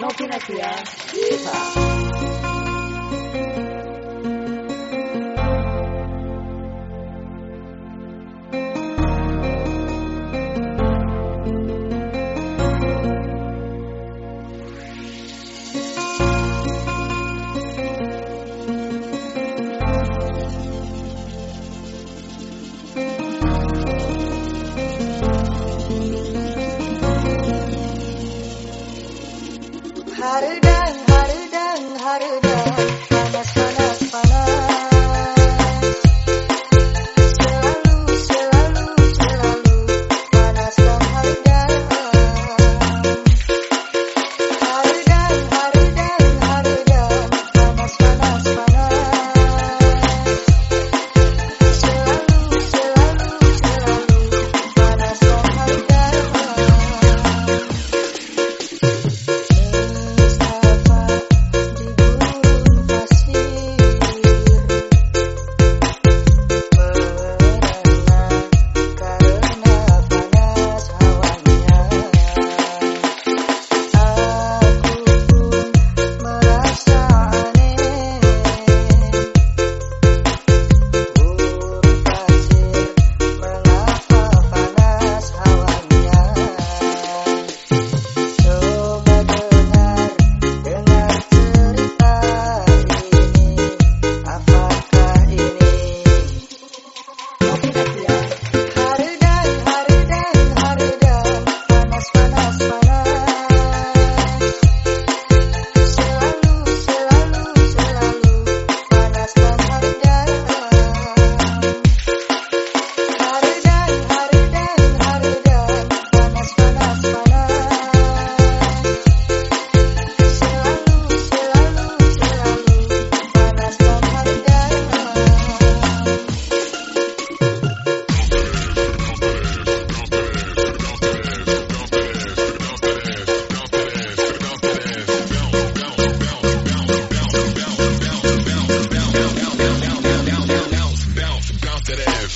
No Pinasia. Yeehaw.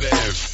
breve.